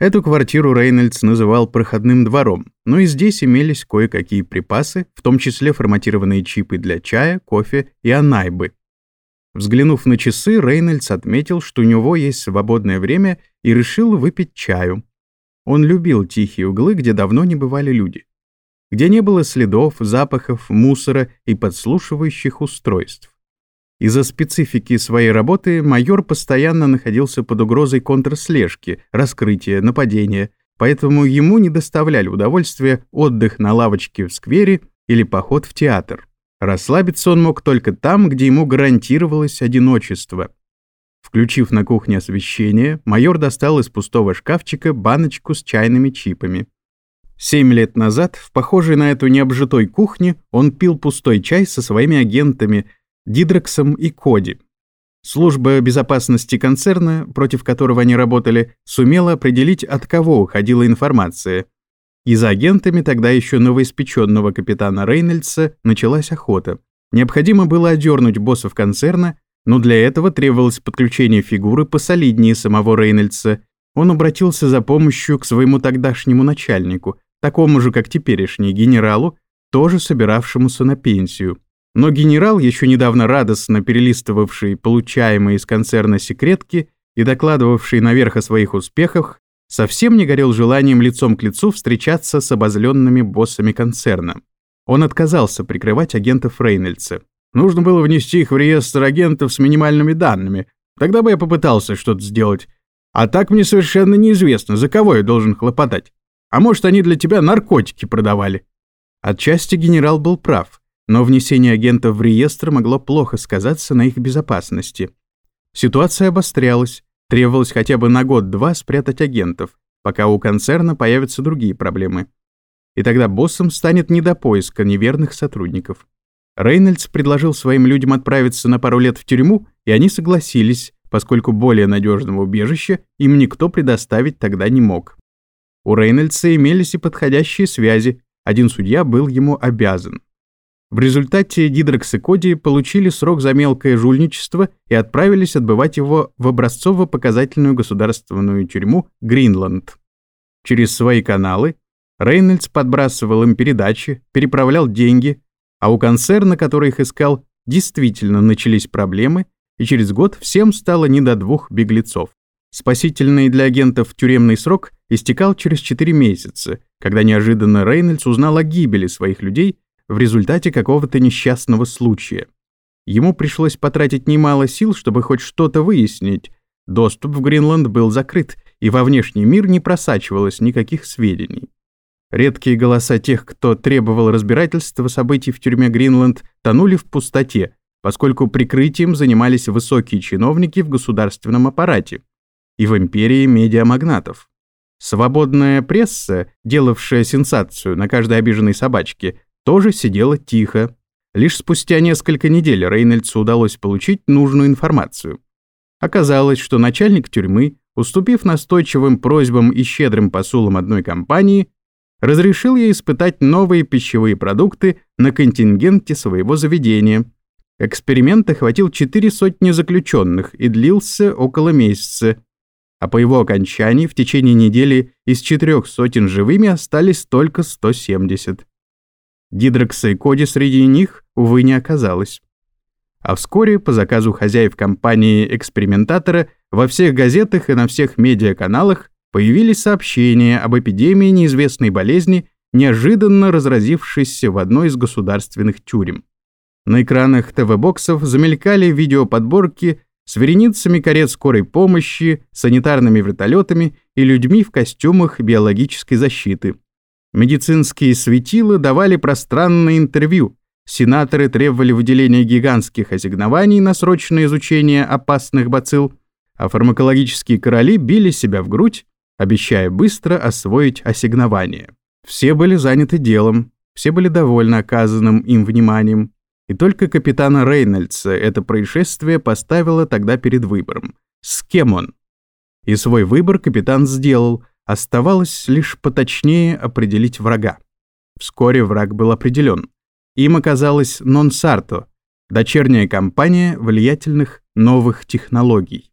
Эту квартиру Рейнольдс называл проходным двором, но и здесь имелись кое-какие припасы, в том числе форматированные чипы для чая, кофе и анайбы. Взглянув на часы, Рейнольдс отметил, что у него есть свободное время и решил выпить чаю. Он любил тихие углы, где давно не бывали люди. Где не было следов, запахов, мусора и подслушивающих устройств. Из-за специфики своей работы майор постоянно находился под угрозой контрслежки, раскрытия, нападения, поэтому ему не доставляли удовольствия отдых на лавочке в сквере или поход в театр. Расслабиться он мог только там, где ему гарантировалось одиночество. Включив на кухне освещение, майор достал из пустого шкафчика баночку с чайными чипами. Семь лет назад, в похожей на эту необжитой кухне, он пил пустой чай со своими агентами – Дидрексом и Коди. Служба безопасности концерна, против которого они работали, сумела определить, от кого уходила информация. И за агентами тогда еще новоиспеченного капитана Рейнольдса началась охота. Необходимо было одернуть боссов концерна, но для этого требовалось подключение фигуры посолиднее самого Рейнольдса. Он обратился за помощью к своему тогдашнему начальнику, такому же, как теперешний генералу, тоже собиравшемуся на пенсию. Но генерал, еще недавно радостно перелистывавший получаемые из концерна секретки и докладывавший наверх о своих успехах, совсем не горел желанием лицом к лицу встречаться с обозленными боссами концерна. Он отказался прикрывать агентов Рейнольдса. Нужно было внести их в реестр агентов с минимальными данными. Тогда бы я попытался что-то сделать. А так мне совершенно неизвестно, за кого я должен хлопотать. А может, они для тебя наркотики продавали. Отчасти генерал был прав но внесение агентов в реестр могло плохо сказаться на их безопасности. Ситуация обострялась, требовалось хотя бы на год-два спрятать агентов, пока у концерна появятся другие проблемы. И тогда боссом станет не до поиска неверных сотрудников. Рейнольдс предложил своим людям отправиться на пару лет в тюрьму, и они согласились, поскольку более надежного убежища им никто предоставить тогда не мог. У Рейнольдса имелись и подходящие связи, один судья был ему обязан. В результате Дидрекс и Коди получили срок за мелкое жульничество и отправились отбывать его в образцово-показательную государственную тюрьму Гринланд. Через свои каналы Рейнольдс подбрасывал им передачи, переправлял деньги, а у концерна, который их искал, действительно начались проблемы, и через год всем стало не до двух беглецов. Спасительный для агентов тюремный срок истекал через 4 месяца, когда неожиданно Рейнольдс узнал о гибели своих людей в результате какого-то несчастного случая. Ему пришлось потратить немало сил, чтобы хоть что-то выяснить. Доступ в Гринланд был закрыт, и во внешний мир не просачивалось никаких сведений. Редкие голоса тех, кто требовал разбирательства событий в тюрьме Гринланд, тонули в пустоте, поскольку прикрытием занимались высокие чиновники в государственном аппарате и в империи медиамагнатов. Свободная пресса, делавшая сенсацию на каждой обиженной собачке, тоже сидела тихо. Лишь спустя несколько недель Рейнольдсу удалось получить нужную информацию. Оказалось, что начальник тюрьмы, уступив настойчивым просьбам и щедрым посулам одной компании, разрешил ей испытать новые пищевые продукты на контингенте своего заведения. Эксперимент охватил четыре сотни заключенных и длился около месяца, а по его окончании в течение недели из четырех сотен живыми остались только 170. Дидрекса и Коди среди них, увы, не оказалось. А вскоре, по заказу хозяев компании-экспериментатора, во всех газетах и на всех медиаканалах появились сообщения об эпидемии неизвестной болезни, неожиданно разразившейся в одной из государственных тюрем. На экранах ТВ-боксов замелькали видеоподборки с вереницами карет скорой помощи, санитарными вертолетами и людьми в костюмах биологической защиты. Медицинские светила давали пространное интервью. Сенаторы требовали выделения гигантских ассигнований на срочное изучение опасных бацилл, а фармакологические короли били себя в грудь, обещая быстро освоить ассигнования. Все были заняты делом, все были довольны оказанным им вниманием, и только капитана Рейнольдса это происшествие поставило тогда перед выбором. С кем он? И свой выбор капитан сделал, Оставалось лишь поточнее определить врага. Вскоре враг был определен. Им оказалась Нонсарто, дочерняя компания влиятельных новых технологий.